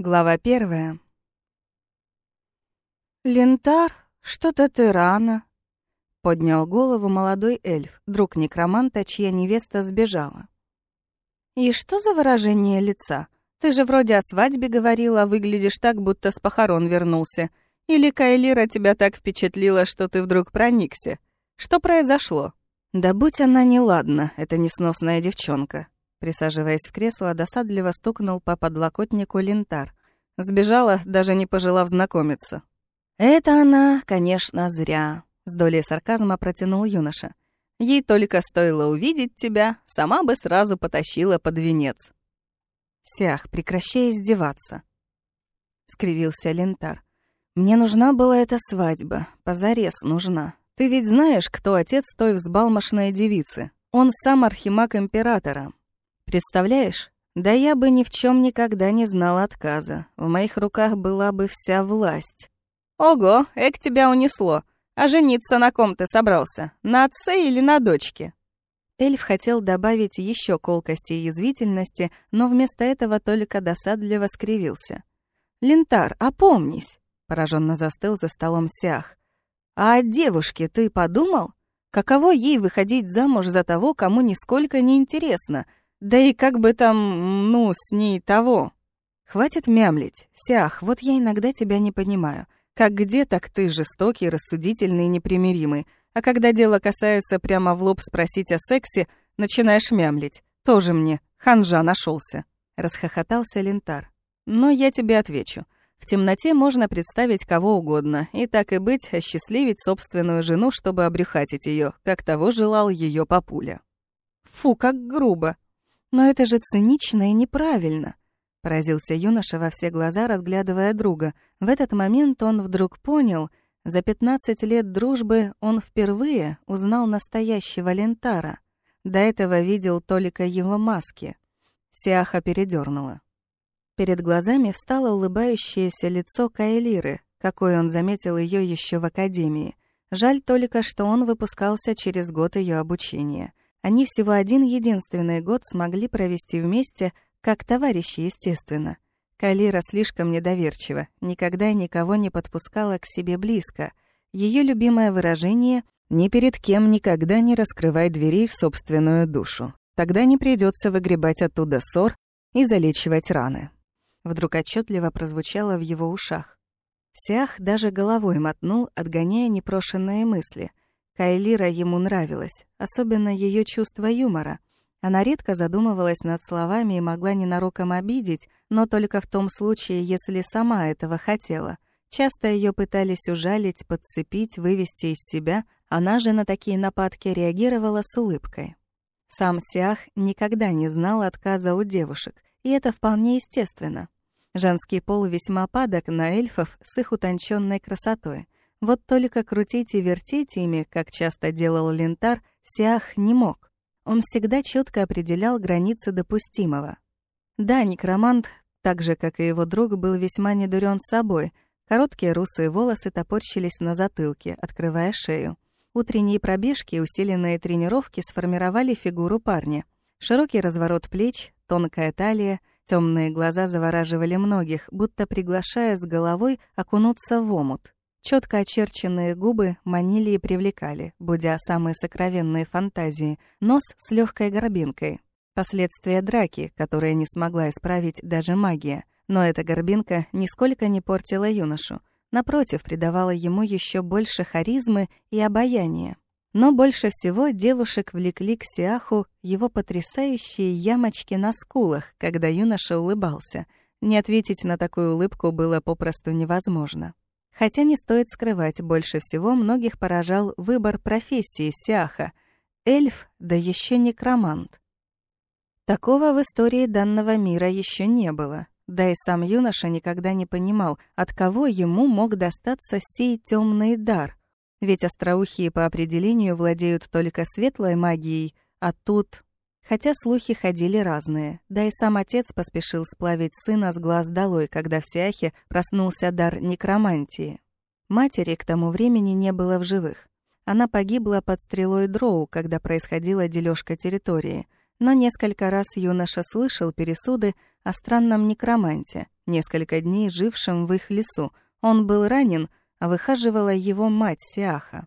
Глава первая. «Лентар, что-то ты рано», — поднял голову молодой эльф, друг некроманта, чья невеста сбежала. «И что за выражение лица? Ты же вроде о свадьбе говорила, выглядишь так, будто с похорон вернулся. Или Кайлира тебя так впечатлила, что ты вдруг проникся? Что произошло?» «Да будь она неладна, эта несносная девчонка», Присаживаясь в кресло, досадливо стукнул по подлокотнику лентар. Сбежала, даже не пожелав знакомиться. «Это она, конечно, зря», — с долей сарказма протянул юноша. «Ей только стоило увидеть тебя, сама бы сразу потащила под венец». «Сях, прекращай издеваться», — скривился лентар. «Мне нужна была эта свадьба, позарез нужна. Ты ведь знаешь, кто отец той взбалмошной девицы? Он сам архимаг императора, Представляешь? Да я бы ни в чем никогда не знала отказа. В моих руках была бы вся власть. Ого, эк тебя унесло. А жениться на ком ты собрался? На отце или на дочке? Эльф хотел добавить еще колкости и язвительности, но вместо этого только досадливо скривился. «Лентар, опомнись!» — пораженно застыл за столом Сях. «А о девушке ты подумал? Каково ей выходить замуж за того, кому нисколько не интересно — да и как бы там, ну, с ней того. Хватит мямлить. Сях, вот я иногда тебя не понимаю. Как где, так ты жестокий, рассудительный и непримиримый. А когда дело касается прямо в лоб спросить о сексе, начинаешь мямлить. Тоже мне, ханжа нашелся. Расхохотался Лентар. Но я тебе отвечу. В темноте можно представить кого угодно, и так и быть, осчастливить собственную жену, чтобы обрюхатить ее, как того желал ее папуля. Фу, как грубо, «Но это же цинично и неправильно», — поразился юноша во все глаза, разглядывая друга. В этот момент он вдруг понял, за 15 лет дружбы он впервые узнал настоящего Лентара. До этого видел только его маски. Сиаха передернула. Перед глазами встало улыбающееся лицо Кайлиры, какой он заметил ее еще в академии. Жаль только, что он выпускался через год ее обучения. Они всего один единственный год смогли провести вместе, как товарищи, естественно. Калира слишком недоверчива, никогда никого не подпускала к себе близко. Ее любимое выражение «ни перед кем никогда не раскрывай дверей в собственную душу». Тогда не придется выгребать оттуда ссор и залечивать раны. Вдруг отчетливо прозвучало в его ушах. Сях даже головой мотнул, отгоняя непрошенные мысли. Кайлира ему нравилась, особенно ее чувство юмора. Она редко задумывалась над словами и могла ненароком обидеть, но только в том случае, если сама этого хотела. Часто ее пытались ужалить, подцепить, вывести из себя, она же на такие нападки реагировала с улыбкой. Сам Сиах никогда не знал отказа у девушек, и это вполне естественно. Женский пол весьма падок на эльфов с их утонченной красотой — вот только крутить и вертеть ими, как часто делал Лентар, Сиах не мог. Он всегда четко определял границы допустимого. Да, некромант, так же, как и его друг, был весьма недурен собой. Короткие русые волосы топорщились на затылке, открывая шею. Утренние пробежки усиленные тренировки сформировали фигуру парня. Широкий разворот плеч, тонкая талия, темные глаза завораживали многих, будто приглашая с головой окунуться в омут. Четко очерченные губы манили и привлекали, будя самые сокровенные фантазии, нос с легкой горбинкой. Последствия драки, которые не смогла исправить даже магия. Но эта горбинка нисколько не портила юношу. Напротив, придавала ему еще больше харизмы и обаяния. Но больше всего девушек влекли к Сиаху его потрясающие ямочки на скулах, когда юноша улыбался. Не ответить на такую улыбку было попросту невозможно. Хотя не стоит скрывать, больше всего многих поражал выбор профессии Сиаха. Эльф, да еще некромант. Такого в истории данного мира еще не было. Да и сам юноша никогда не понимал, от кого ему мог достаться сей темный дар. Ведь остроухие по определению владеют только светлой магией, а тут Хотя слухи ходили разные, да и сам отец поспешил сплавить сына с глаз долой, когда в Сиахе проснулся дар некромантии. Матери к тому времени не было в живых. Она погибла под стрелой дроу, когда происходила дележка территории, но несколько раз юноша слышал пересуды о странном некроманте, несколько дней жившим в их лесу. Он был ранен, а выхаживала его мать Сиаха.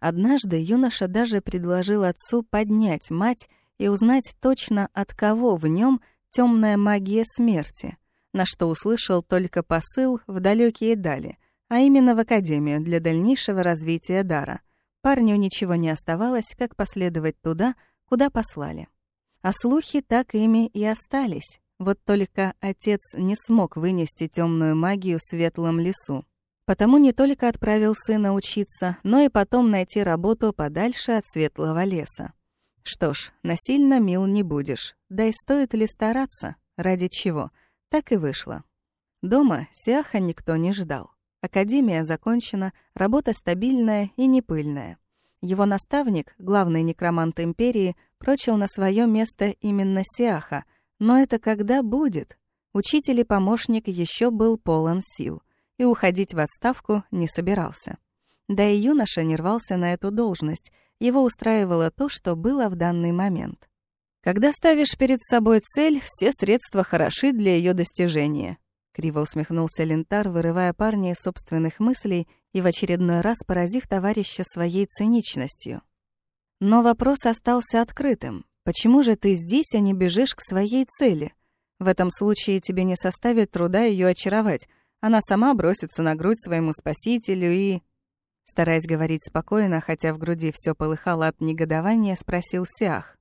Однажды юноша даже предложил отцу поднять мать и узнать точно от кого в нем темная магия смерти, на что услышал только посыл в далекие дали, а именно в академию для дальнейшего развития дара. Парню ничего не оставалось, как последовать туда, куда послали. А слухи так ими и остались. Вот только отец не смог вынести темную магию в светлом лесу. Потому не только отправил сына учиться, но и потом найти работу подальше от светлого леса. Что ж, насильно мил не будешь. Да и стоит ли стараться? Ради чего? Так и вышло. Дома Сиаха никто не ждал. Академия закончена, работа стабильная и непыльная. Его наставник, главный некромант империи, прочил на свое место именно Сиаха, но это когда будет? Учитель и помощник еще был полон сил и уходить в отставку не собирался. Да и юноша не рвался на эту должность, его устраивало то, что было в данный момент. Когда ставишь перед собой цель, все средства хороши для ее достижения. Криво усмехнулся Лентар, вырывая парня из собственных мыслей и в очередной раз поразив товарища своей циничностью. Но вопрос остался открытым. Почему же ты здесь, а не бежишь к своей цели? В этом случае тебе не составит труда ее очаровать. Она сама бросится на грудь своему спасителю и... Стараясь говорить спокойно, хотя в груди все полыхало от негодования, спросил Сиах.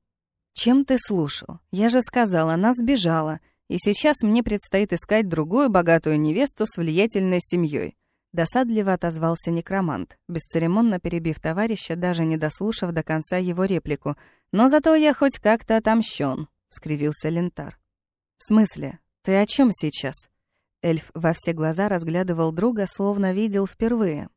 «Чем ты слушал? Я же сказала, она сбежала, и сейчас мне предстоит искать другую богатую невесту с влиятельной семьей. Досадливо отозвался некромант, бесцеремонно перебив товарища, даже не дослушав до конца его реплику. «Но зато я хоть как-то отомщен», — скривился Лентар. «В смысле? Ты о чем сейчас?» Эльф во все глаза разглядывал друга, словно видел впервые.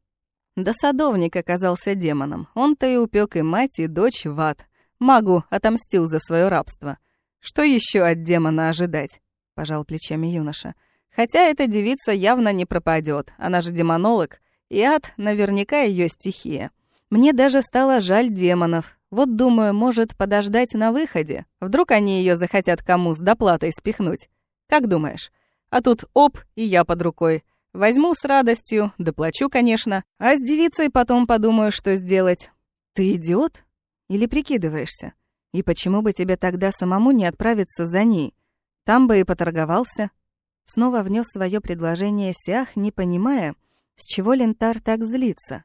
Да садовник оказался демоном. Он-то и упек и мать, и дочь в ад. Магу отомстил за свое рабство. Что еще от демона ожидать? Пожал плечами юноша. Хотя эта девица явно не пропадет, она же демонолог, и ад наверняка ее стихия. Мне даже стало жаль демонов. Вот думаю, может подождать на выходе. Вдруг они ее захотят кому с доплатой спихнуть. Как думаешь? А тут оп, и я под рукой. Возьму с радостью, доплачу, конечно, а с девицей потом подумаю, что сделать. Ты идиот? Или прикидываешься? И почему бы тебе тогда самому не отправиться за ней? Там бы и поторговался. Снова внес свое предложение Сях, не понимая, с чего Лентар так злится.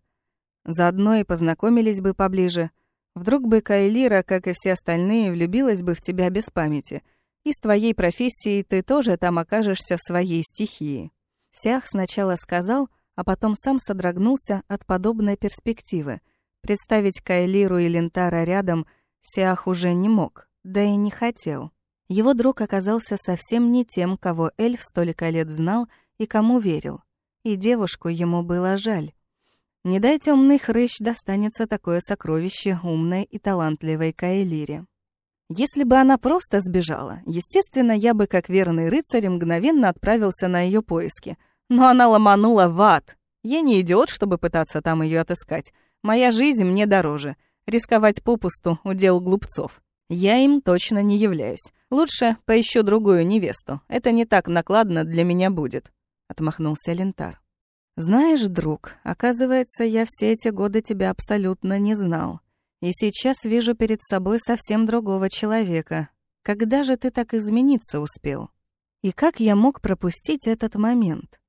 Заодно и познакомились бы поближе. Вдруг бы Кайлира, как и все остальные, влюбилась бы в тебя без памяти. И с твоей профессией ты тоже там окажешься в своей стихии. Сях сначала сказал, а потом сам содрогнулся от подобной перспективы. Представить Кайлиру и Лентара рядом Сях уже не мог, да и не хотел. Его друг оказался совсем не тем, кого эльф столько лет знал и кому верил. И девушку ему было жаль. Не дай темный хрыщ достанется такое сокровище умной и талантливой Каэлире. Если бы она просто сбежала, естественно, я бы, как верный рыцарь, мгновенно отправился на ее поиски. Но она ломанула в ад. Я не идиот, чтобы пытаться там ее отыскать. Моя жизнь мне дороже. Рисковать попусту — удел глупцов. Я им точно не являюсь. Лучше поищу другую невесту. Это не так накладно для меня будет», — отмахнулся Лентар. «Знаешь, друг, оказывается, я все эти годы тебя абсолютно не знал. И сейчас вижу перед собой совсем другого человека. Когда же ты так измениться успел? И как я мог пропустить этот момент?»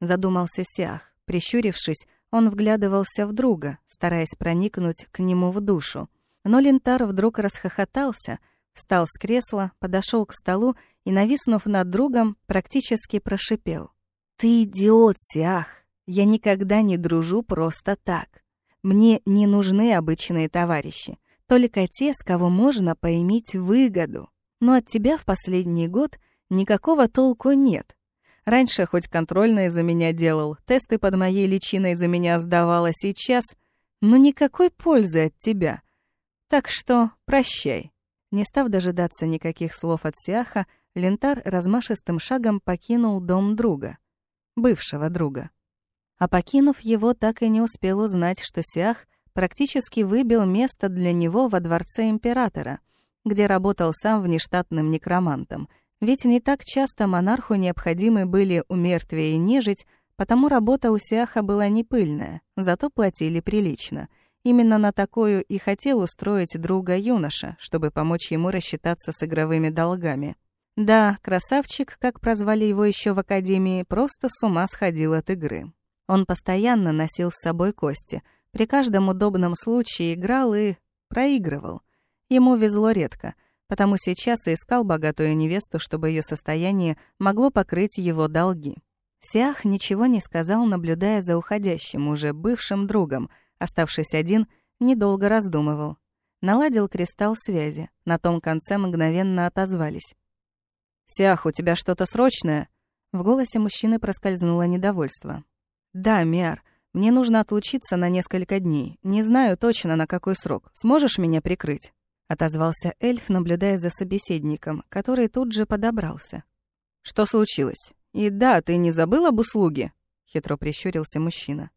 Задумался Сиах. Прищурившись, он вглядывался в друга, стараясь проникнуть к нему в душу. Но Лентар вдруг расхохотался, встал с кресла, подошел к столу и, нависнув над другом, практически прошипел. «Ты идиот, Сиах! Я никогда не дружу просто так. Мне не нужны обычные товарищи, только те, с кого можно поиметь выгоду. Но от тебя в последний год никакого толку нет. Раньше хоть контрольные за меня делал, тесты под моей личиной за меня сдавала сейчас, но никакой пользы от тебя. Так что прощай». Не став дожидаться никаких слов от Сиаха, Лентар размашистым шагом покинул дом друга. Бывшего друга. А покинув его, так и не успел узнать, что Сиах практически выбил место для него во дворце императора, где работал сам внештатным некромантом, Ведь не так часто монарху необходимы были умертвие и нежить, потому работа у Сиаха была не пыльная, зато платили прилично. Именно на такую и хотел устроить друга юноша, чтобы помочь ему рассчитаться с игровыми долгами. Да, красавчик, как прозвали его еще в академии, просто с ума сходил от игры. Он постоянно носил с собой кости, при каждом удобном случае играл и проигрывал. Ему везло редко, потому сейчас и искал богатую невесту, чтобы ее состояние могло покрыть его долги. Сиах ничего не сказал, наблюдая за уходящим, уже бывшим другом. Оставшись один, недолго раздумывал. Наладил кристалл связи. На том конце мгновенно отозвались. «Сиах, у тебя что-то срочное?» В голосе мужчины проскользнуло недовольство. «Да, Миар, мне нужно отлучиться на несколько дней. Не знаю точно, на какой срок. Сможешь меня прикрыть?» Отозвался эльф, наблюдая за собеседником, который тут же подобрался. «Что случилось? И да, ты не забыл об услуге?» Хитро прищурился мужчина.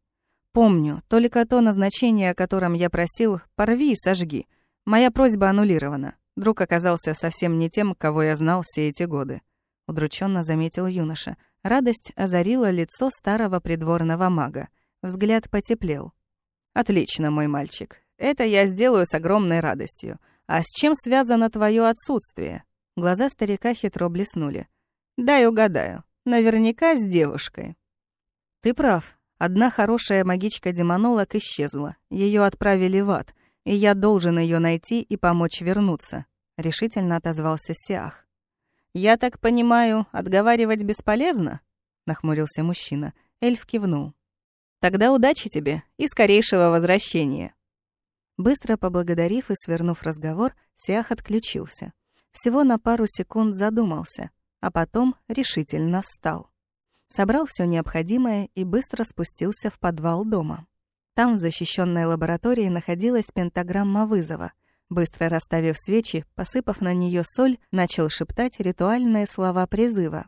«Помню. Только то назначение, о котором я просил, порви и сожги. Моя просьба аннулирована. Друг оказался совсем не тем, кого я знал все эти годы. Удрученно заметил юноша. Радость озарила лицо старого придворного мага. Взгляд потеплел. «Отлично, мой мальчик. Это я сделаю с огромной радостью. А с чем связано твое отсутствие?» Глаза старика хитро блеснули. «Дай угадаю. Наверняка с девушкой». «Ты прав. Одна хорошая магичка-демонолог исчезла. Ее отправили в ад и я должен ее найти и помочь вернуться», — решительно отозвался Сиах. «Я так понимаю, отговаривать бесполезно?» — нахмурился мужчина. Эльф кивнул. «Тогда удачи тебе и скорейшего возвращения». Быстро поблагодарив и свернув разговор, Сиах отключился. Всего на пару секунд задумался, а потом решительно встал. Собрал все необходимое и быстро спустился в подвал дома. Там, в защищенной лаборатории, находилась пентаграмма вызова. Быстро расставив свечи, посыпав на нее соль, начал шептать ритуальные слова призыва.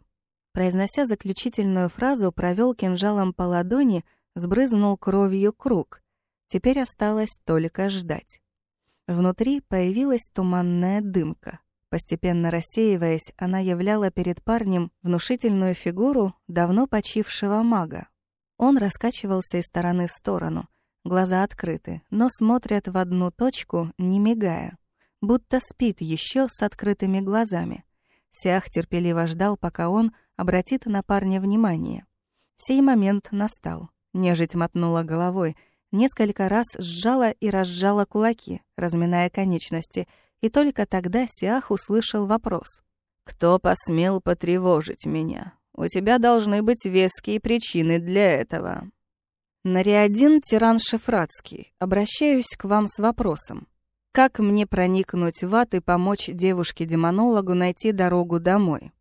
Произнося заключительную фразу, провел кинжалом по ладони, сбрызнул кровью круг. Теперь осталось только ждать. Внутри появилась туманная дымка. Постепенно рассеиваясь, она являла перед парнем внушительную фигуру давно почившего мага. Он раскачивался из стороны в сторону, Глаза открыты, но смотрят в одну точку, не мигая. Будто спит еще с открытыми глазами. Сиах терпеливо ждал, пока он обратит на парня внимание. Сей момент настал. Нежить мотнула головой, несколько раз сжала и разжала кулаки, разминая конечности, и только тогда Сиах услышал вопрос. «Кто посмел потревожить меня? У тебя должны быть веские причины для этого». Нариадин Тиран Шефратский, обращаюсь к вам с вопросом. Как мне проникнуть в ад и помочь девушке-демонологу найти дорогу домой?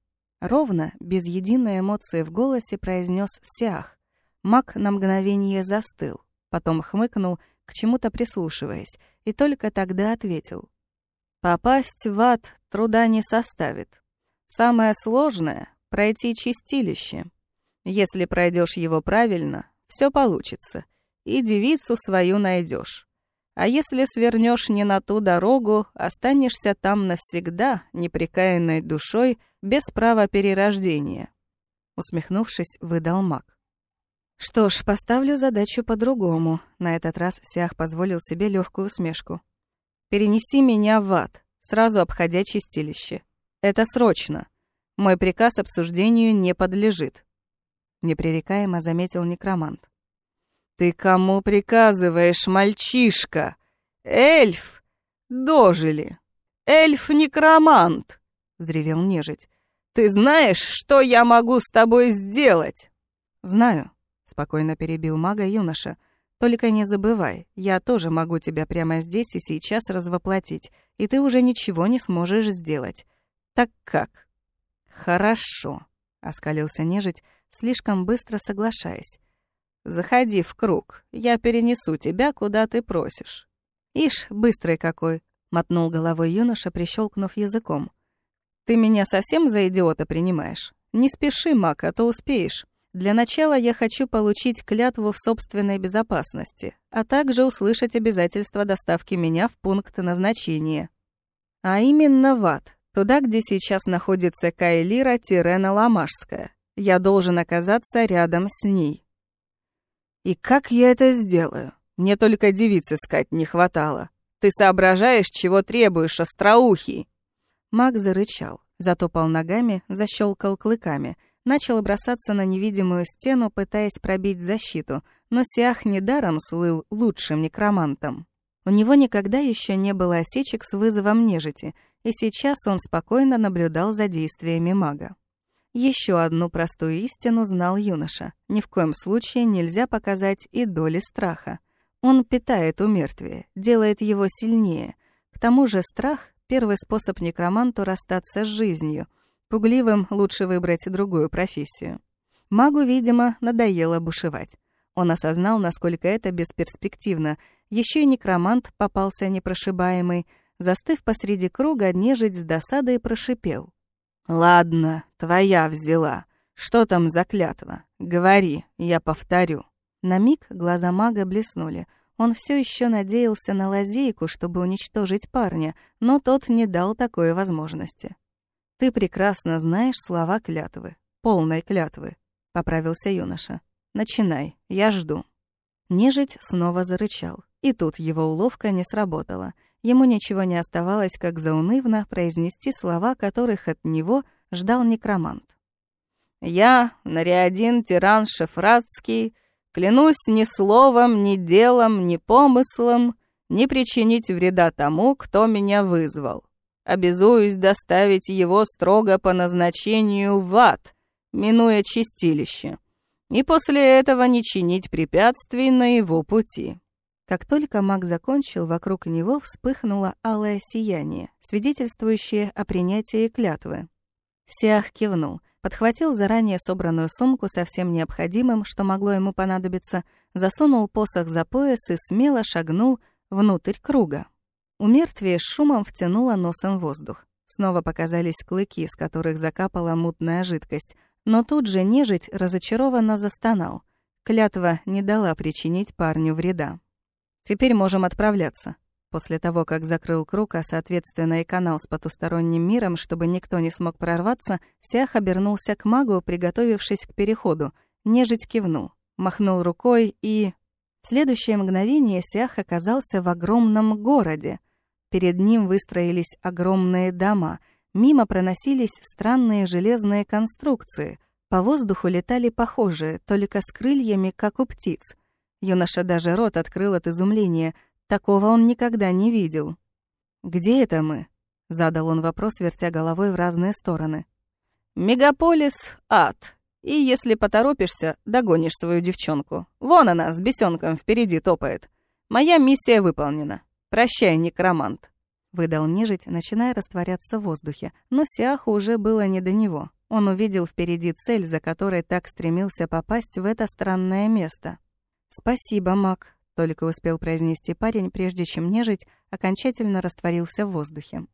Ровно, без единой эмоции в голосе произнес Сиах. Маг на мгновение застыл, потом хмыкнул, к чему-то прислушиваясь, и только тогда ответил. «Попасть в ад труда не составит. Самое сложное — пройти чистилище. Если пройдешь его правильно, все получится, и девицу свою найдешь. А если свернешь не на ту дорогу, останешься там навсегда, непрекаянной душой, без права перерождения. Усмехнувшись, выдал маг. Что ж, поставлю задачу по-другому. На этот раз Сиах позволил себе легкую усмешку. Перенеси меня в ад, сразу обходя чистилище. Это срочно. Мой приказ обсуждению не подлежит непререкаемо заметил некромант. «Ты кому приказываешь, мальчишка? Эльф! Дожили! Эльф-некромант!» — взревел нежить. «Ты знаешь, что я могу с тобой сделать?» «Знаю», — спокойно перебил мага юноша. «Только не забывай, я тоже могу тебя прямо здесь и сейчас развоплотить, и ты уже ничего не сможешь сделать. Так как?» «Хорошо», — оскалился нежить, слишком быстро соглашаясь. «Заходи в круг, я перенесу тебя, куда ты просишь». «Ишь, быстрый какой!» — мотнул головой юноша, прищелкнув языком. «Ты меня совсем за идиота принимаешь? Не спеши, Мак, а то успеешь. Для начала я хочу получить клятву в собственной безопасности, а также услышать обязательство доставки меня в пункт назначения. А именно в ад, Туда, где сейчас находится Кайлира Тирена Ламашская. Я должен оказаться рядом с ней. И как я это сделаю? Мне только девиц искать не хватало. Ты соображаешь, чего требуешь, остроухий?» Маг зарычал, затопал ногами, защелкал клыками, начал бросаться на невидимую стену, пытаясь пробить защиту, но Сиах недаром слыл лучшим некромантом. У него никогда еще не было осечек с вызовом нежити, и сейчас он спокойно наблюдал за действиями мага. Еще одну простую истину знал юноша. Ни в коем случае нельзя показать и доли страха. Он питает умертвие, делает его сильнее. К тому же страх — первый способ некроманту расстаться с жизнью. Пугливым лучше выбрать другую профессию. Магу, видимо, надоело бушевать. Он осознал, насколько это бесперспективно. Еще и некромант попался непрошибаемый. Застыв посреди круга, нежить с досадой прошипел. «Ладно, твоя взяла. Что там за клятва? Говори, я повторю». На миг глаза мага блеснули. Он все еще надеялся на лазейку, чтобы уничтожить парня, но тот не дал такой возможности. «Ты прекрасно знаешь слова клятвы. Полной клятвы», — поправился юноша. «Начинай, я жду». Нежить снова зарычал, и тут его уловка не сработала — Ему ничего не оставалось, как заунывно произнести слова, которых от него ждал некромант. «Я, Нариадин Тиран Шефратский, клянусь ни словом, ни делом, ни помыслом не причинить вреда тому, кто меня вызвал. Обязуюсь доставить его строго по назначению в ад, минуя чистилище, и после этого не чинить препятствий на его пути». Как только маг закончил, вокруг него вспыхнуло алое сияние, свидетельствующее о принятии клятвы. Сиах кивнул, подхватил заранее собранную сумку со всем необходимым, что могло ему понадобиться, засунул посох за пояс и смело шагнул внутрь круга. У мертвия с шумом втянуло носом воздух. Снова показались клыки, с которых закапала мутная жидкость, но тут же нежить разочарованно застонал. Клятва не дала причинить парню вреда. Теперь можем отправляться. После того, как закрыл круг, а соответственно и канал с потусторонним миром, чтобы никто не смог прорваться, Сях обернулся к магу, приготовившись к переходу. Нежить кивнул, махнул рукой и... В следующее мгновение Сях оказался в огромном городе. Перед ним выстроились огромные дома, мимо проносились странные железные конструкции, по воздуху летали похожие, только с крыльями, как у птиц — Юноша даже рот открыл от изумления. Такого он никогда не видел. «Где это мы?» — задал он вопрос, вертя головой в разные стороны. «Мегаполис — ад. И если поторопишься, догонишь свою девчонку. Вон она, с бесенком впереди топает. Моя миссия выполнена. Прощай, некромант». Выдал нежить, начиная растворяться в воздухе. Но Сиаху уже было не до него. Он увидел впереди цель, за которой так стремился попасть в это странное место. «Спасибо, Мак», — только успел произнести парень, прежде чем нежить окончательно растворился в воздухе.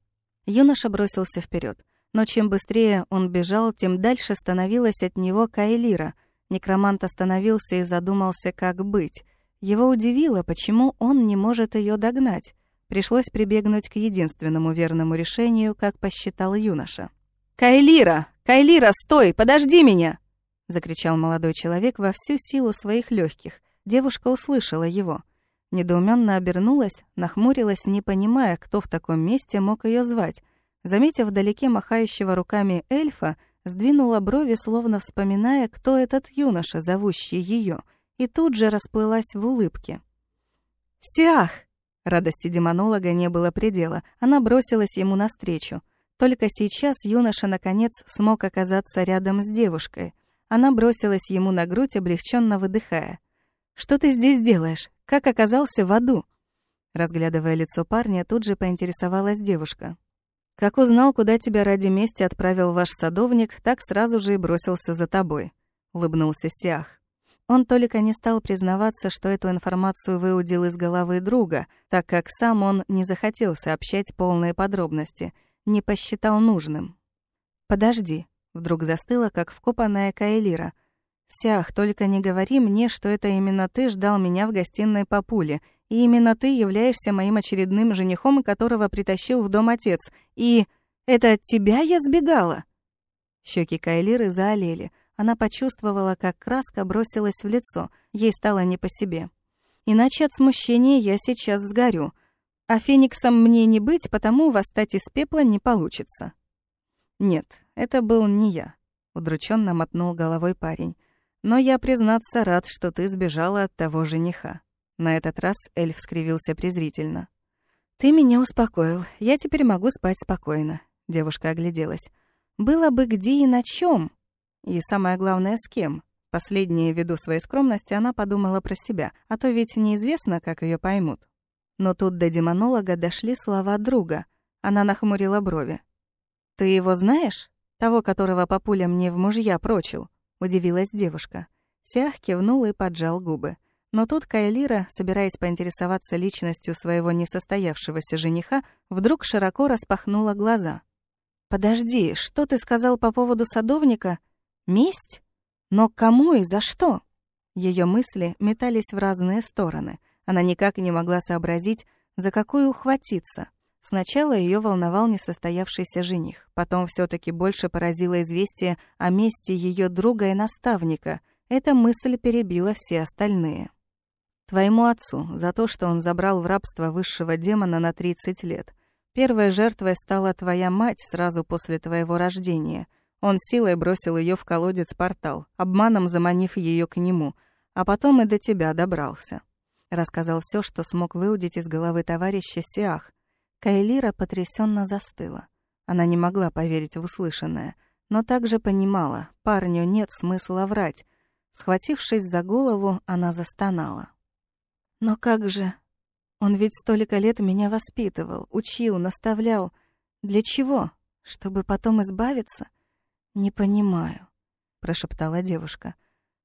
Юноша бросился вперед, но чем быстрее он бежал, тем дальше становилась от него Кайлира. Некромант остановился и задумался, как быть. Его удивило, почему он не может ее догнать. Пришлось прибегнуть к единственному верному решению, как посчитал юноша. «Кайлира! Кайлира, стой! Подожди меня!» — закричал молодой человек во всю силу своих легких. Девушка услышала его. Недоуменно обернулась, нахмурилась, не понимая, кто в таком месте мог ее звать. Заметив вдалеке махающего руками эльфа, сдвинула брови, словно вспоминая, кто этот юноша, зовущий ее, и тут же расплылась в улыбке. «Сиах!» Радости демонолога не было предела, она бросилась ему навстречу. Только сейчас юноша, наконец, смог оказаться рядом с девушкой. Она бросилась ему на грудь, облегченно выдыхая. Что ты здесь делаешь? Как оказался в аду?» Разглядывая лицо парня, тут же поинтересовалась девушка. «Как узнал, куда тебя ради мести отправил ваш садовник, так сразу же и бросился за тобой», — улыбнулся Сиах. Он только не стал признаваться, что эту информацию выудил из головы друга, так как сам он не захотел сообщать полные подробности, не посчитал нужным. «Подожди», — вдруг застыла, как вкопанная Каэлира — «Сях, только не говори мне, что это именно ты ждал меня в гостиной папуле, и именно ты являешься моим очередным женихом, которого притащил в дом отец, и... Это от тебя я сбегала?» Щеки Кайлиры заолели. Она почувствовала, как краска бросилась в лицо. Ей стало не по себе. «Иначе от смущения я сейчас сгорю. А фениксом мне не быть, потому восстать из пепла не получится». «Нет, это был не я», — удрученно мотнул головой парень. «Но я, признаться, рад, что ты сбежала от того жениха». На этот раз эльф скривился презрительно. «Ты меня успокоил. Я теперь могу спать спокойно», — девушка огляделась. «Было бы где и на чем. И самое главное, с кем. Последнее, ввиду своей скромности, она подумала про себя, а то ведь неизвестно, как ее поймут. Но тут до демонолога дошли слова друга. Она нахмурила брови. «Ты его знаешь? Того, которого папуля мне в мужья прочил?» — удивилась девушка. Сях кивнул и поджал губы. Но тут Кайлира, собираясь поинтересоваться личностью своего несостоявшегося жениха, вдруг широко распахнула глаза. «Подожди, что ты сказал по поводу садовника? Месть? Но кому и за что?» Ее мысли метались в разные стороны. Она никак не могла сообразить, за какую ухватиться. Сначала ее волновал несостоявшийся жених, потом все таки больше поразило известие о месте ее друга и наставника. Эта мысль перебила все остальные. Твоему отцу за то, что он забрал в рабство высшего демона на 30 лет. Первой жертвой стала твоя мать сразу после твоего рождения. Он силой бросил ее в колодец-портал, обманом заманив ее к нему, а потом и до тебя добрался. Рассказал все, что смог выудить из головы товарища Сиах. Кайлира потрясенно застыла. Она не могла поверить в услышанное, но также понимала, парню нет смысла врать. Схватившись за голову, она застонала. Но как же? Он ведь столько лет меня воспитывал, учил, наставлял. Для чего? Чтобы потом избавиться? Не понимаю, прошептала девушка.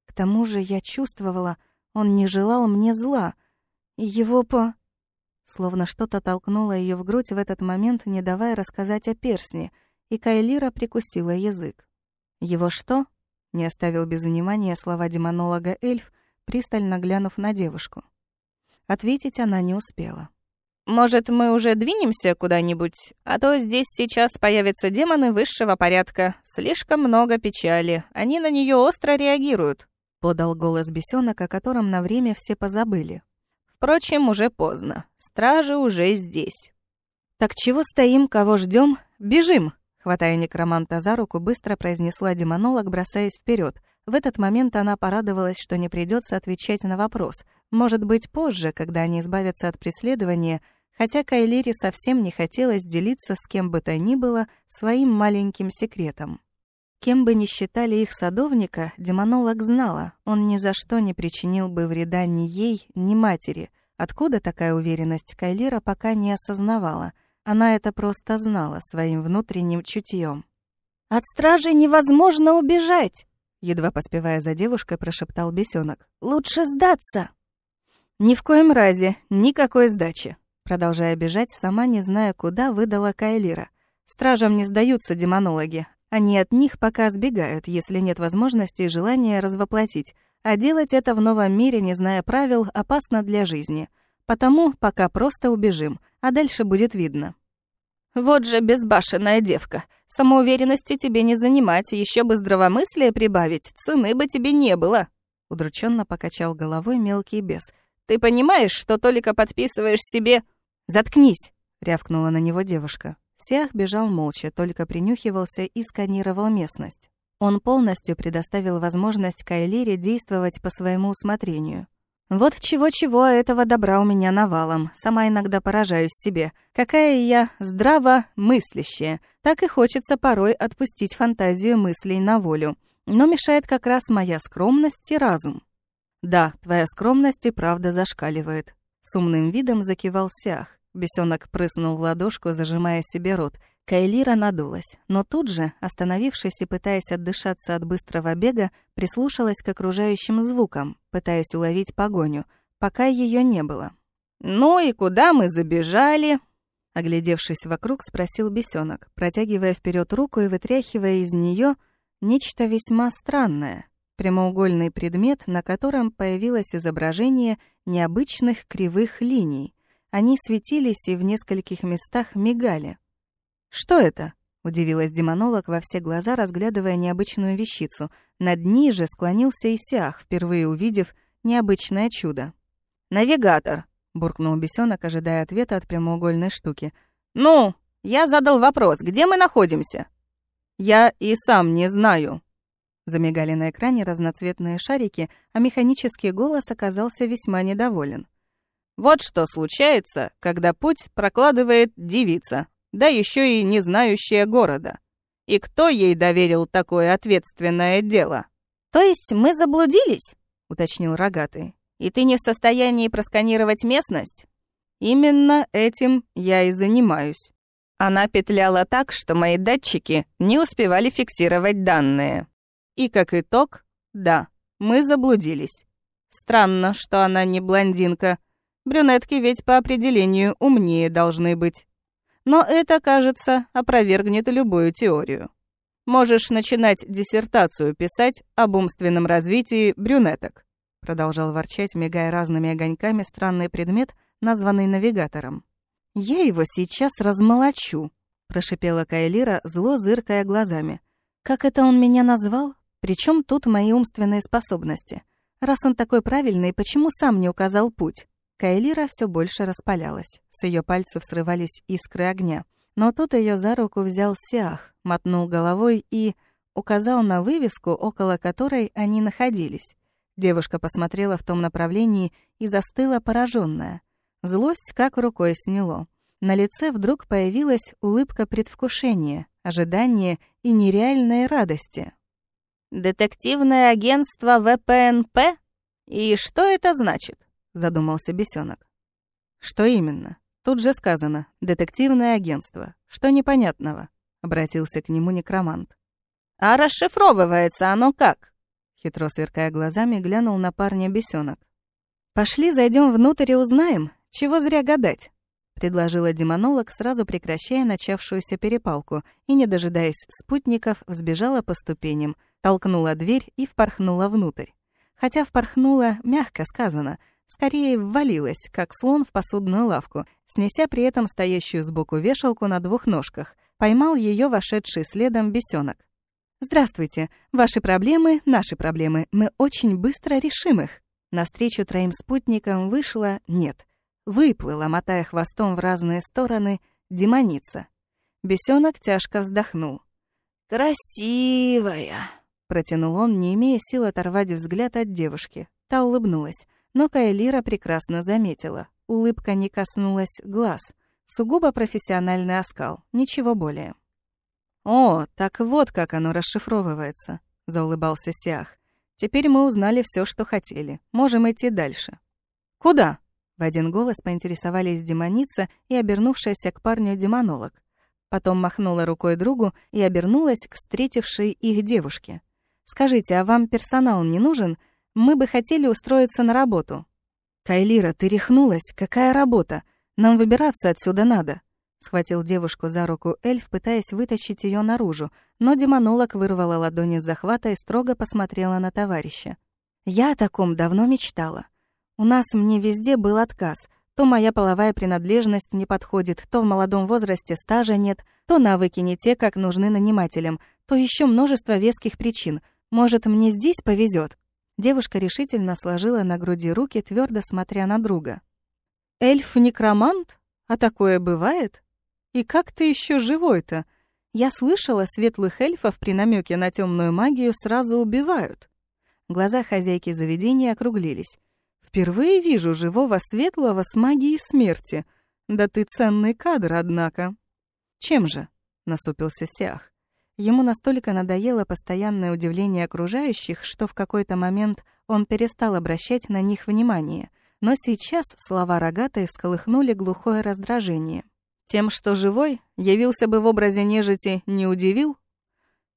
К тому же я чувствовала, он не желал мне зла. Его по Словно что-то толкнуло ее в грудь в этот момент, не давая рассказать о персне, и Кайлира прикусила язык. «Его что?» — не оставил без внимания слова демонолога эльф, пристально глянув на девушку. Ответить она не успела. «Может, мы уже двинемся куда-нибудь? А то здесь сейчас появятся демоны высшего порядка. Слишком много печали. Они на нее остро реагируют», — подал голос бесенок, о котором на время все позабыли. «Впрочем, уже поздно. Стражи уже здесь». «Так чего стоим, кого ждем? Бежим!» Хватая некроманта за руку, быстро произнесла демонолог, бросаясь вперед. В этот момент она порадовалась, что не придется отвечать на вопрос. Может быть, позже, когда они избавятся от преследования, хотя Кайлире совсем не хотелось делиться с кем бы то ни было своим маленьким секретом. Кем бы ни считали их садовника, демонолог знала, он ни за что не причинил бы вреда ни ей, ни матери. Откуда такая уверенность, Кайлира пока не осознавала. Она это просто знала своим внутренним чутьем. «От стражи невозможно убежать!» едва поспевая за девушкой, прошептал бесенок. «Лучше сдаться!» «Ни в коем разе, никакой сдачи!» Продолжая бежать, сама не зная куда, выдала Кайлира. «Стражам не сдаются демонологи. Они от них пока сбегают, если нет возможности и желания развоплотить. А делать это в новом мире, не зная правил, опасно для жизни. Потому пока просто убежим, а дальше будет видно». Вот же безбашенная девка. Самоуверенности тебе не занимать, еще бы здравомыслие прибавить, цены бы тебе не было. Удрученно покачал головой мелкий бес. Ты понимаешь, что только подписываешь себе... Заткнись, рявкнула на него девушка. Сиах бежал молча, только принюхивался и сканировал местность. Он полностью предоставил возможность Кайлире действовать по своему усмотрению. Вот чего-чего, а этого добра у меня навалом. Сама иногда поражаюсь себе. Какая я здраво мыслящая. Так и хочется порой отпустить фантазию мыслей на волю. Но мешает как раз моя скромность и разум. Да, твоя скромность и правда зашкаливает. С умным видом закивал Сях. Бесенок прыснул в ладошку, зажимая себе рот. Кайлира надулась, но тут же, остановившись и пытаясь отдышаться от быстрого бега, прислушалась к окружающим звукам, пытаясь уловить погоню, пока ее не было. «Ну и куда мы забежали?» Оглядевшись вокруг, спросил бесенок, протягивая вперед руку и вытряхивая из нее нечто весьма странное. Прямоугольный предмет, на котором появилось изображение необычных кривых линий. Они светились и в нескольких местах мигали. «Что это?» — Удивилась демонолог во все глаза, разглядывая необычную вещицу. Над ней же склонился и Сиах, впервые увидев необычное чудо. «Навигатор», — буркнул бесенок, ожидая ответа от прямоугольной штуки. «Ну, я задал вопрос, где мы находимся?» «Я и сам не знаю». Замигали на экране разноцветные шарики, а механический голос оказался весьма недоволен. «Вот что случается, когда путь прокладывает девица, да еще и не знающая города. И кто ей доверил такое ответственное дело? То есть мы заблудились? уточнил рогатый. И ты не в состоянии просканировать местность? Именно этим я и занимаюсь. Она петляла так, что мои датчики не успевали фиксировать данные. И как итог, да, мы заблудились. Странно, что она не блондинка. Брюнетки ведь по определению умнее должны быть. Но это, кажется, опровергнет любую теорию. Можешь начинать диссертацию писать об умственном развитии брюнеток. Продолжал ворчать, мигая разными огоньками странный предмет, названный навигатором. «Я его сейчас размолочу», — прошипела Кайлира, зло зыркая глазами. «Как это он меня назвал? Причем тут мои умственные способности? Раз он такой правильный, почему сам не указал путь?» Кайлира все больше распалялась. С ее пальцев срывались искры огня. Но тут ее за руку взял Сиах, мотнул головой и указал на вывеску, около которой они находились. Девушка посмотрела в том направлении и застыла пораженная. Злость как рукой сняло. На лице вдруг появилась улыбка предвкушения, ожидания и нереальной радости. «Детективное агентство ВПНП? И что это значит?» Задумался бесенок. Что именно? Тут же сказано детективное агентство. Что непонятного? обратился к нему некромант. А расшифровывается оно как? хитро сверкая глазами, глянул на парня бесенок. Пошли, зайдем внутрь и узнаем, чего зря гадать, предложила демонолог, сразу прекращая начавшуюся перепалку и, не дожидаясь спутников, взбежала по ступеням, толкнула дверь и впорхнула внутрь. Хотя впорхнула, мягко сказано — скорее ввалилась, как слон в посудную лавку, снеся при этом стоящую сбоку вешалку на двух ножках. Поймал ее вошедший следом бесенок. «Здравствуйте. Ваши проблемы — наши проблемы. Мы очень быстро решим их». Навстречу троим спутникам вышла «нет». Выплыла, мотая хвостом в разные стороны, демоница. Бесенок тяжко вздохнул. «Красивая!» — протянул он, не имея сил оторвать взгляд от девушки. Та улыбнулась. Но Кайлира прекрасно заметила. Улыбка не коснулась глаз. Сугубо профессиональный оскал, ничего более. «О, так вот как оно расшифровывается», — заулыбался Сиах. «Теперь мы узнали все, что хотели. Можем идти дальше». «Куда?» — в один голос поинтересовались демоница и обернувшаяся к парню демонолог. Потом махнула рукой другу и обернулась к встретившей их девушке. «Скажите, а вам персонал не нужен? Мы бы хотели устроиться на работу». «Кайлира, ты рехнулась? Какая работа? Нам выбираться отсюда надо». Схватил девушку за руку эльф, пытаясь вытащить ее наружу, но демонолог вырвала ладони с захвата и строго посмотрела на товарища. «Я о таком давно мечтала. У нас мне везде был отказ. То моя половая принадлежность не подходит, то в молодом возрасте стажа нет, то навыки не те, как нужны нанимателям, то еще множество веских причин. Может, мне здесь повезет. Девушка решительно сложила на груди руки, твердо смотря на друга. «Эльф-некромант? А такое бывает? И как ты еще живой-то? Я слышала, светлых эльфов при намеке на темную магию сразу убивают». Глаза хозяйки заведения округлились. «Впервые вижу живого светлого с магией смерти. Да ты ценный кадр, однако». «Чем же?» — насупился Сиах. Ему настолько надоело постоянное удивление окружающих, что в какой-то момент он перестал обращать на них внимание. Но сейчас слова рогатой всколыхнули глухое раздражение. Тем, что живой, явился бы в образе нежити, не удивил?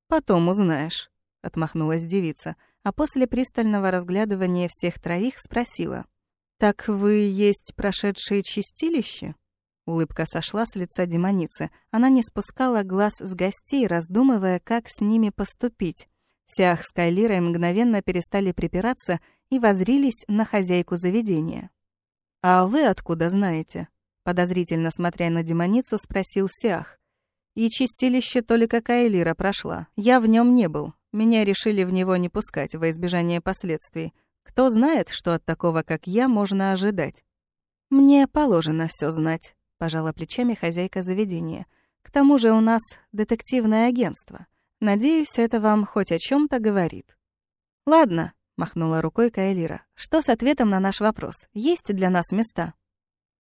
«Потом узнаешь», — отмахнулась девица, а после пристального разглядывания всех троих спросила. «Так вы есть прошедшие чистилище?» Улыбка сошла с лица демоницы. Она не спускала глаз с гостей, раздумывая, как с ними поступить. Сиах с Кайлирой мгновенно перестали припираться и возрились на хозяйку заведения. «А вы откуда знаете?» Подозрительно смотря на демоницу, спросил Сиах. И чистилище только Кайлира прошла. Я в нем не был. Меня решили в него не пускать во избежание последствий. Кто знает, что от такого, как я, можно ожидать? Мне положено все знать, пожала плечами хозяйка заведения. К тому же у нас детективное агентство. Надеюсь, это вам хоть о чем то говорит. Ладно, махнула рукой Кайлира. Что с ответом на наш вопрос? Есть для нас места?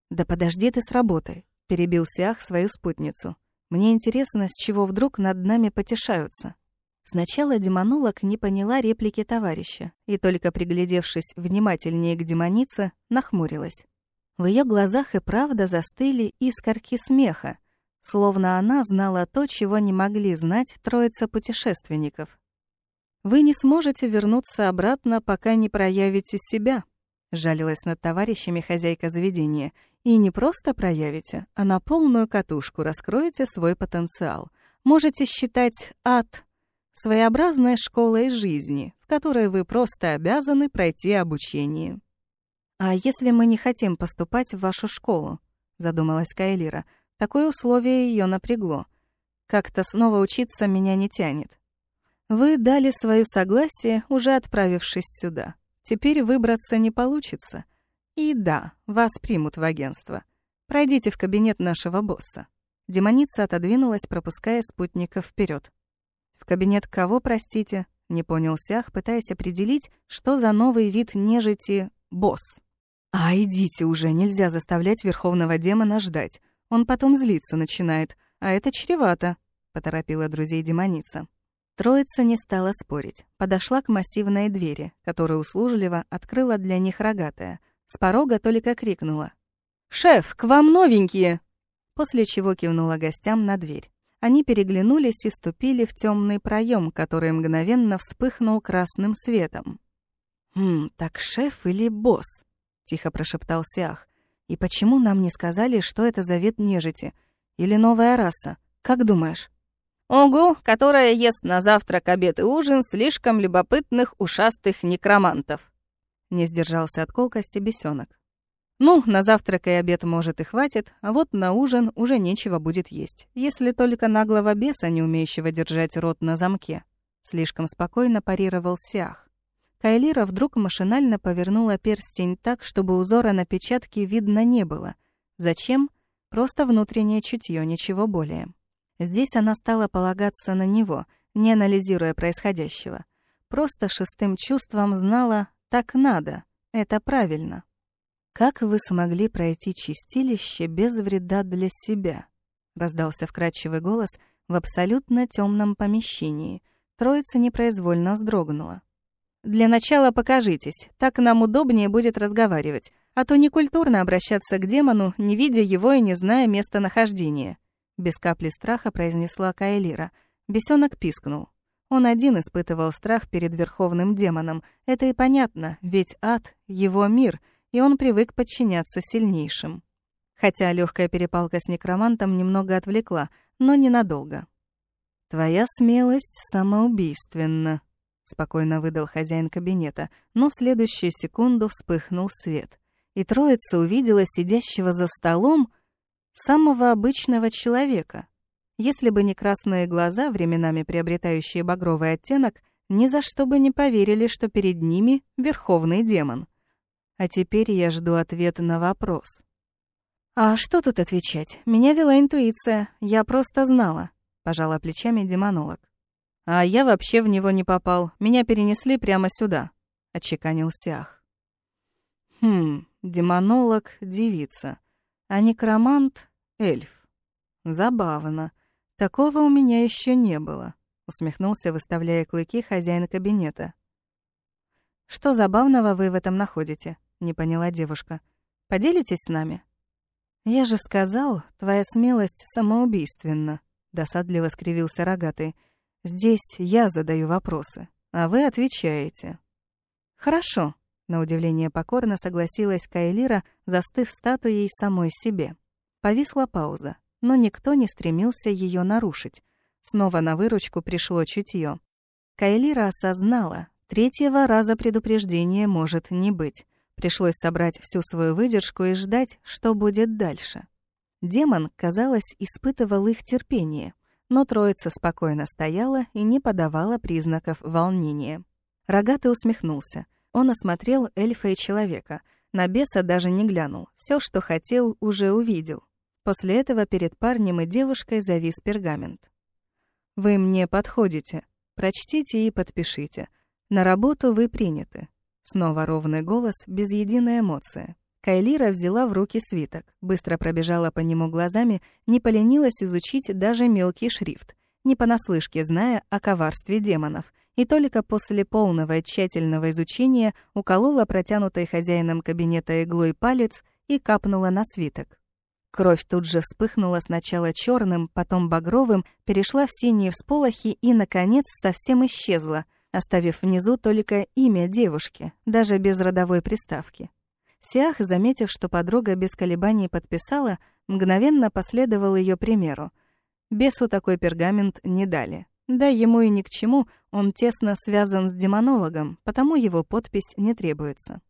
Да подожди ты с работой, перебил Сиах свою спутницу. Мне интересно, с чего вдруг над нами потешаются. Сначала демонолог не поняла реплики товарища и, только приглядевшись внимательнее к демонице, нахмурилась. В ее глазах и правда застыли искорки смеха, словно она знала то, чего не могли знать троица путешественников. «Вы не сможете вернуться обратно, пока не проявите себя», — жалилась над товарищами хозяйка заведения — и не просто проявите, а на полную катушку раскроете свой потенциал. Можете считать ад своеобразной школой жизни, в которой вы просто обязаны пройти обучение. «А если мы не хотим поступать в вашу школу?» — задумалась Кайлира. Такое условие ее напрягло. Как-то снова учиться меня не тянет. Вы дали свое согласие, уже отправившись сюда. Теперь выбраться не получится. И да, вас примут в агентство. Пройдите в кабинет нашего босса. Демоница отодвинулась, пропуская спутника вперед. В кабинет кого, простите? Не понял Сях, пытаясь определить, что за новый вид нежити босс. А идите уже, нельзя заставлять верховного демона ждать. Он потом злиться начинает, а это чревато, поторопила друзей демоница. Троица не стала спорить. Подошла к массивной двери, которую услужливо открыла для них рогатая, с порога только крикнула. «Шеф, к вам новенькие!» После чего кивнула гостям на дверь. Они переглянулись и ступили в темный проем, который мгновенно вспыхнул красным светом. «Хм, так шеф или босс?» — тихо прошептал Сиах. «И почему нам не сказали, что это завет нежити? Или новая раса? Как думаешь?» «Ого, которая ест на завтрак, обед и ужин слишком любопытных ушастых некромантов», не сдержался от колкости бесенок. Ну, на завтрак и обед, может, и хватит, а вот на ужин уже нечего будет есть, если только наглого беса, не умеющего держать рот на замке. Слишком спокойно парировал Сях. Кайлира вдруг машинально повернула перстень так, чтобы узора на печатке видно не было. Зачем? Просто внутреннее чутье, ничего более. Здесь она стала полагаться на него, не анализируя происходящего. Просто шестым чувством знала, так надо, это правильно. Как вы смогли пройти чистилище без вреда для себя? Раздался вкрадчивый голос в абсолютно темном помещении. Троица непроизвольно вздрогнула. Для начала покажитесь, так нам удобнее будет разговаривать, а то некультурно обращаться к демону, не видя его и не зная местонахождения. Без капли страха произнесла Кайлира. Бесенок пискнул. Он один испытывал страх перед верховным демоном. Это и понятно, ведь ад — его мир, и он привык подчиняться сильнейшим. Хотя легкая перепалка с некромантом немного отвлекла, но ненадолго. «Твоя смелость самоубийственна», — спокойно выдал хозяин кабинета, но в следующую секунду вспыхнул свет. И троица увидела сидящего за столом самого обычного человека — если бы не красные глаза, временами приобретающие багровый оттенок, ни за что бы не поверили, что перед ними верховный демон. А теперь я жду ответа на вопрос. «А что тут отвечать? Меня вела интуиция, я просто знала», — пожала плечами демонолог. «А я вообще в него не попал, меня перенесли прямо сюда», — отчеканил Сях. «Хм, демонолог — девица, а некромант — эльф. Забавно. «Такого у меня еще не было», — усмехнулся, выставляя клыки хозяина кабинета. «Что забавного вы в этом находите?» — не поняла девушка. «Поделитесь с нами?» «Я же сказал, твоя смелость самоубийственна», — досадливо скривился рогатый. «Здесь я задаю вопросы, а вы отвечаете». «Хорошо», — на удивление покорно согласилась Кайлира, застыв статуей самой себе. Повисла пауза но никто не стремился ее нарушить. Снова на выручку пришло чутье. Кайлира осознала, третьего раза предупреждения может не быть. Пришлось собрать всю свою выдержку и ждать, что будет дальше. Демон, казалось, испытывал их терпение. Но троица спокойно стояла и не подавала признаков волнения. Рогатый усмехнулся. Он осмотрел эльфа и человека. На беса даже не глянул. Все, что хотел, уже увидел. После этого перед парнем и девушкой завис пергамент. «Вы мне подходите. Прочтите и подпишите. На работу вы приняты». Снова ровный голос, без единой эмоции. Кайлира взяла в руки свиток, быстро пробежала по нему глазами, не поленилась изучить даже мелкий шрифт, не понаслышке зная о коварстве демонов, и только после полного тщательного изучения уколола протянутой хозяином кабинета иглой палец и капнула на свиток. Кровь тут же вспыхнула сначала черным, потом багровым, перешла в синие всполохи и, наконец, совсем исчезла, оставив внизу только имя девушки, даже без родовой приставки. Сиах, заметив, что подруга без колебаний подписала, мгновенно последовал ее примеру. Бесу такой пергамент не дали. Да ему и ни к чему, он тесно связан с демонологом, потому его подпись не требуется.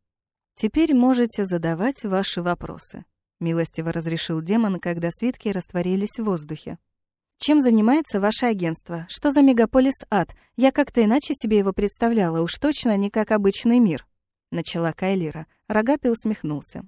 Теперь можете задавать ваши вопросы. Милостиво разрешил демон, когда свитки растворились в воздухе. Чем занимается ваше агентство? Что за мегаполис ад? Я как-то иначе себе его представляла, уж точно не как обычный мир. Начала Кайлира. Рогатый усмехнулся.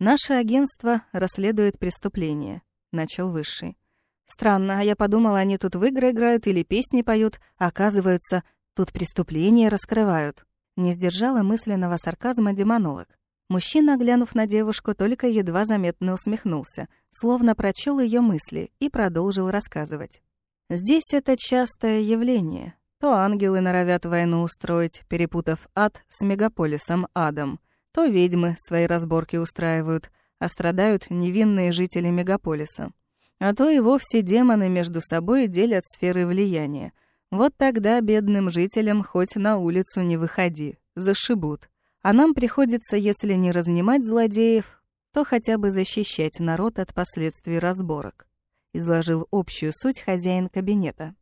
«Наше агентство расследует преступления», — начал Высший. «Странно, а я подумала, они тут в игры играют или песни поют, а оказывается, тут преступления раскрывают». Не сдержала мысленного сарказма демонолог. Мужчина, глянув на девушку, только едва заметно усмехнулся, словно прочел ее мысли и продолжил рассказывать. «Здесь это частое явление. То ангелы норовят войну устроить, перепутав ад с мегаполисом адом, то ведьмы свои разборки устраивают, а страдают невинные жители мегаполиса. А то и вовсе демоны между собой делят сферы влияния. Вот тогда бедным жителям хоть на улицу не выходи, зашибут. А нам приходится, если не разнимать злодеев, то хотя бы защищать народ от последствий разборок. Изложил общую суть хозяин кабинета.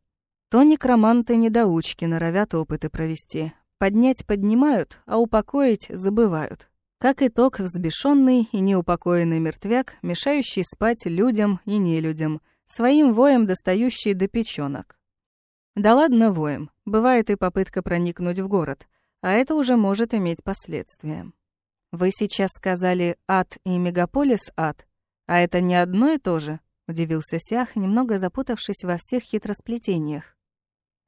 То некроманты-недоучки норовят опыты провести, Поднять поднимают, а упокоить забывают. Как итог, взбешенный и неупокоенный мертвяк, мешающий спать людям и нелюдям, своим воем достающий до печёнок. Да ладно воем, бывает и попытка проникнуть в город, а это уже может иметь последствия. Вы сейчас сказали «ад» и «мегаполис ад», а это не одно и то же, удивился Сях, немного запутавшись во всех хитросплетениях.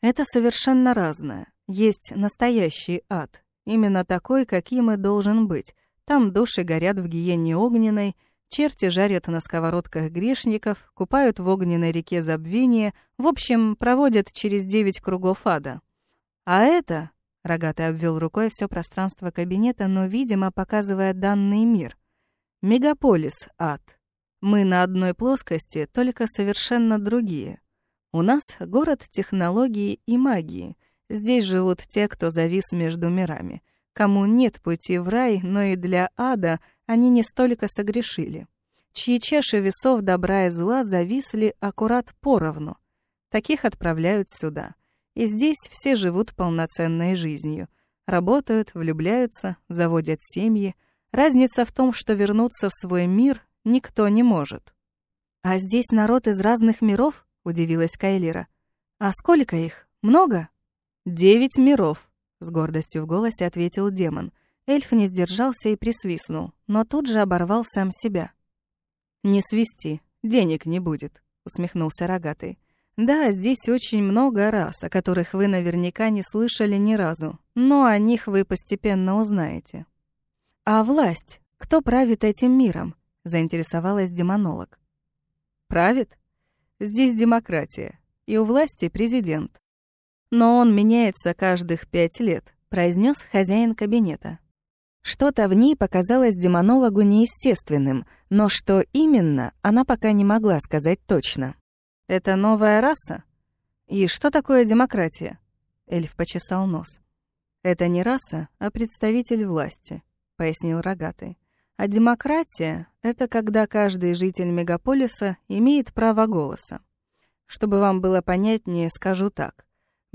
Это совершенно разное. Есть настоящий ад, именно такой, каким и должен быть. Там души горят в гиене огненной, черти жарят на сковородках грешников, купают в огненной реке забвения, в общем, проводят через девять кругов ада. А это, рогатый обвел рукой все пространство кабинета, но, видимо, показывая данный мир, мегаполис ад. Мы на одной плоскости, только совершенно другие. У нас город технологии и магии — Здесь живут те, кто завис между мирами. Кому нет пути в рай, но и для ада они не столько согрешили. Чьи чаши весов добра и зла зависли аккурат поровну. Таких отправляют сюда. И здесь все живут полноценной жизнью. Работают, влюбляются, заводят семьи. Разница в том, что вернуться в свой мир никто не может. «А здесь народ из разных миров?» — удивилась Кайлира. «А сколько их? Много?» «Девять миров», — с гордостью в голосе ответил демон. Эльф не сдержался и присвистнул, но тут же оборвал сам себя. «Не свисти, денег не будет», — усмехнулся рогатый. «Да, здесь очень много раз, о которых вы наверняка не слышали ни разу, но о них вы постепенно узнаете». «А власть? Кто правит этим миром?» — заинтересовалась демонолог. «Правит? Здесь демократия, и у власти президент. Но он меняется каждых пять лет, произнес хозяин кабинета. Что-то в ней показалось демонологу неестественным, но что именно, она пока не могла сказать точно. «Это новая раса? И что такое демократия?» Эльф почесал нос. «Это не раса, а представитель власти», — пояснил рогатый. «А демократия — это когда каждый житель мегаполиса имеет право голоса. Чтобы вам было понятнее, скажу так.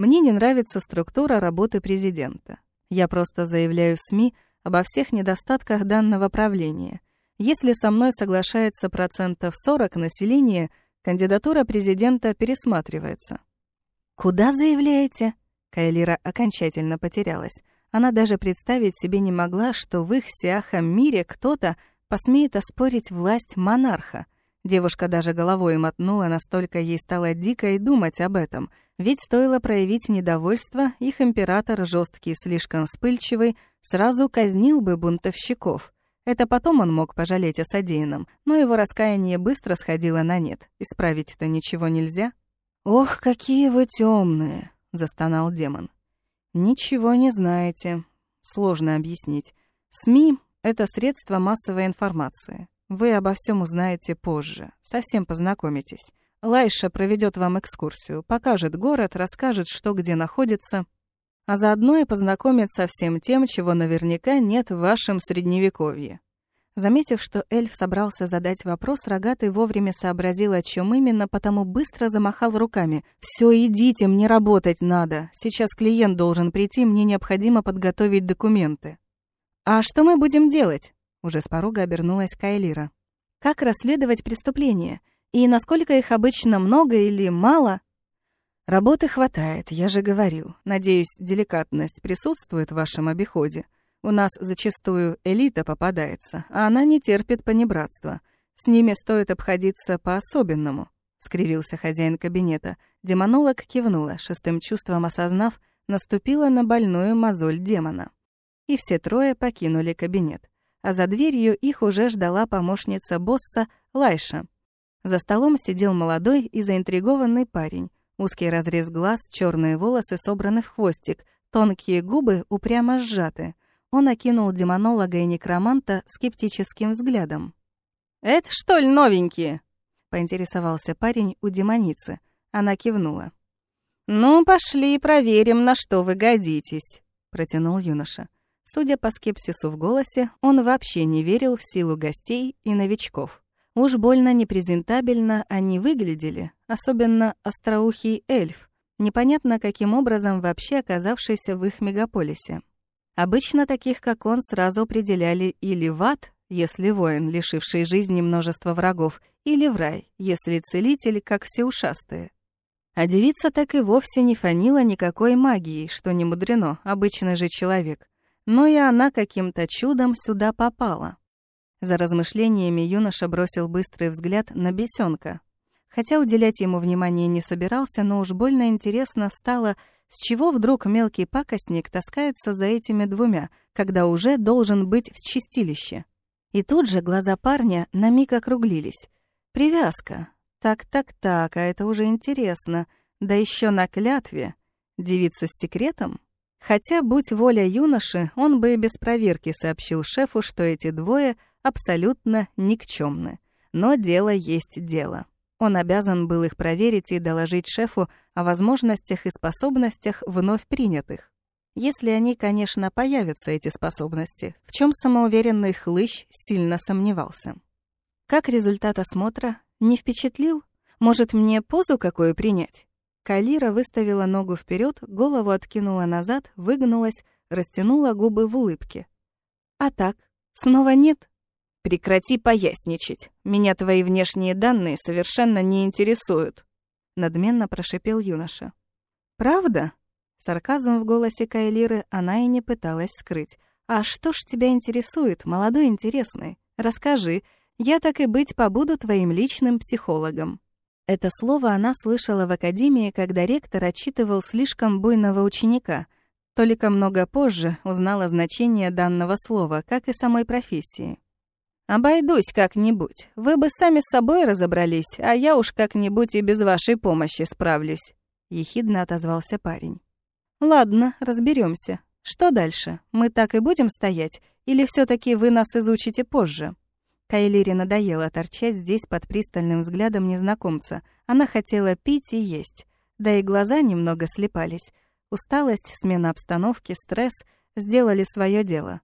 Мне не нравится структура работы президента. Я просто заявляю в СМИ обо всех недостатках данного правления. Если со мной соглашается процентов 40 населения, Кандидатура президента пересматривается. «Куда заявляете?» Кайлира окончательно потерялась. Она даже представить себе не могла, что в их сиахом мире кто-то посмеет оспорить власть монарха. Девушка даже головой мотнула, настолько ей стало дико и думать об этом. Ведь стоило проявить недовольство, их император, жесткий, слишком вспыльчивый, сразу казнил бы бунтовщиков. Это потом он мог пожалеть о содеянном, но его раскаяние быстро сходило на нет. Исправить-то ничего нельзя. «Ох, какие вы темные, застонал демон. «Ничего не знаете. Сложно объяснить. СМИ — это средство массовой информации. Вы обо всем узнаете позже. Совсем познакомитесь. Лайша проведет вам экскурсию, покажет город, расскажет, что где находится, а заодно и познакомит со всем тем, чего наверняка нет в вашем средневековье. Заметив, что эльф собрался задать вопрос, рогатый вовремя сообразил, о чем именно, потому быстро замахал руками. «Все, идите, мне работать надо. Сейчас клиент должен прийти, мне необходимо подготовить документы». «А что мы будем делать?» Уже с порога обернулась Кайлира. «Как расследовать преступления? И насколько их обычно много или мало?» «Работы хватает, я же говорил. Надеюсь, деликатность присутствует в вашем обиходе. У нас зачастую элита попадается, а она не терпит понебратства. С ними стоит обходиться по-особенному», — скривился хозяин кабинета. Демонолог кивнула, шестым чувством осознав, наступила на больную мозоль демона. И все трое покинули кабинет. А за дверью их уже ждала помощница босса Лайша. За столом сидел молодой и заинтригованный парень. Узкий разрез глаз, черные волосы собраны в хвостик, тонкие губы упрямо сжаты. Он окинул демонолога и некроманта скептическим взглядом. «Это что ли новенькие?» — поинтересовался парень у демоницы. Она кивнула. «Ну, пошли проверим, на что вы годитесь», — протянул юноша. Судя по скепсису в голосе, он вообще не верил в силу гостей и новичков. Уж больно непрезентабельно они выглядели, особенно остроухий эльф, непонятно каким образом вообще оказавшийся в их мегаполисе. Обычно таких, как он, сразу определяли или в ад, если воин, лишивший жизни множество врагов, или в рай, если целитель, как все ушастые. А девица так и вовсе не фанила никакой магией, что не мудрено, обычный же человек. Но и она каким-то чудом сюда попала. За размышлениями юноша бросил быстрый взгляд на бесенка. Хотя уделять ему внимания не собирался, но уж больно интересно стало, с чего вдруг мелкий пакостник таскается за этими двумя, когда уже должен быть в чистилище? И тут же глаза парня на миг округлились. Привязка. Так-так-так, а это уже интересно. Да еще на клятве. Девица с секретом? Хотя, будь воля юноши, он бы без проверки сообщил шефу, что эти двое абсолютно никчемны. Но дело есть дело. Он обязан был их проверить и доложить шефу о возможностях и способностях вновь принятых. Если они, конечно, появятся, эти способности, в чем самоуверенный хлыщ сильно сомневался. Как результат осмотра? Не впечатлил? Может, мне позу какую принять? Калира выставила ногу вперед, голову откинула назад, выгнулась, растянула губы в улыбке. А так, снова нет? «Прекрати поясничать. Меня твои внешние данные совершенно не интересуют», — надменно прошипел юноша. «Правда?» Сарказм в голосе Кайлиры она и не пыталась скрыть. «А что ж тебя интересует, молодой интересный? Расскажи. Я так и быть побуду твоим личным психологом». Это слово она слышала в академии, когда ректор отчитывал слишком буйного ученика. Только много позже узнала значение данного слова, как и самой профессии. «Обойдусь как-нибудь. Вы бы сами с собой разобрались, а я уж как-нибудь и без вашей помощи справлюсь», — ехидно отозвался парень. «Ладно, разберемся. Что дальше? Мы так и будем стоять? Или все таки вы нас изучите позже?» Кайлире надоело торчать здесь под пристальным взглядом незнакомца. Она хотела пить и есть. Да и глаза немного слепались. Усталость, смена обстановки, стресс сделали свое дело.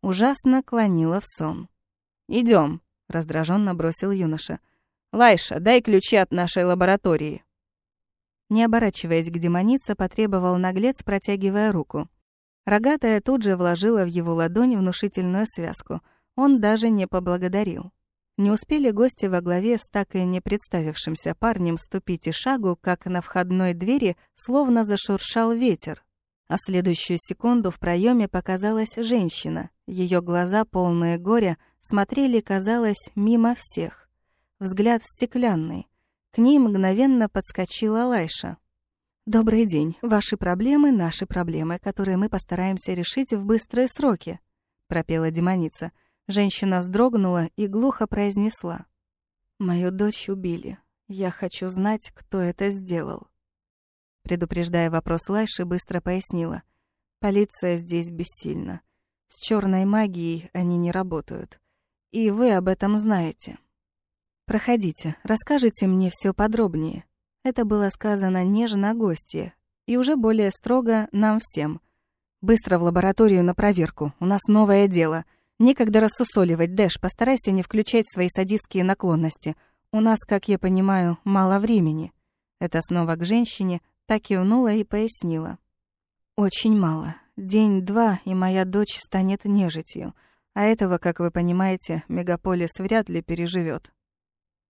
Ужасно клонила в сон. Идем, раздраженно бросил юноша. Лайша, дай ключи от нашей лаборатории. Не оборачиваясь к демонице, потребовал наглец, протягивая руку. Рогатая тут же вложила в его ладонь внушительную связку. Он даже не поблагодарил. Не успели гости во главе с так и не представившимся парнем ступить и шагу, как на входной двери словно зашуршал ветер. А следующую секунду в проеме показалась женщина. Ее глаза, полные горя, смотрели, казалось, мимо всех. Взгляд стеклянный. К ней мгновенно подскочила Лайша. «Добрый день. Ваши проблемы — наши проблемы, которые мы постараемся решить в быстрые сроки», — пропела демоница. Женщина вздрогнула и глухо произнесла. «Мою дочь убили. Я хочу знать, кто это сделал». Предупреждая вопрос Лайши, быстро пояснила. «Полиция здесь бессильна. С черной магией они не работают. И вы об этом знаете. Проходите, расскажите мне все подробнее». Это было сказано нежно гостье, и уже более строго нам всем. «Быстро в лабораторию на проверку, у нас новое дело. Некогда рассусоливать, Дэш, постарайся не включать свои садистские наклонности. У нас, как я понимаю, мало времени». Это снова к женщине, так кивнула и пояснила. «Очень мало. День-два, и моя дочь станет нежитью. А этого, как вы понимаете, мегаполис вряд ли переживет.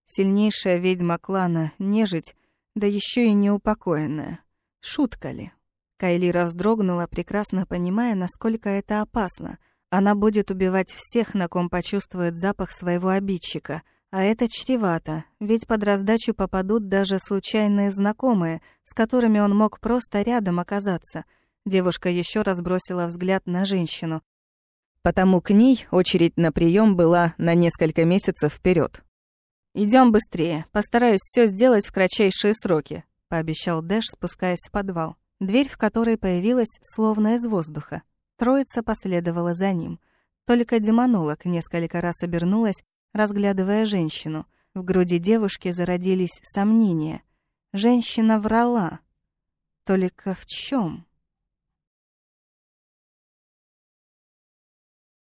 Сильнейшая ведьма клана, нежить, да еще и неупокоенная. Шутка ли? Кайлира вздрогнула, прекрасно понимая, насколько это опасно. Она будет убивать всех, на ком почувствует запах своего обидчика. А это чревато, ведь под раздачу попадут даже случайные знакомые, с которыми он мог просто рядом оказаться. Девушка еще раз бросила взгляд на женщину. Потому к ней очередь на прием была на несколько месяцев вперед. Идем быстрее. Постараюсь все сделать в кратчайшие сроки», — пообещал Дэш, спускаясь в подвал, дверь в которой появилась словно из воздуха. Троица последовала за ним. Только демонолог несколько раз обернулась, разглядывая женщину. В груди девушки зародились сомнения. Женщина врала. Только в чем?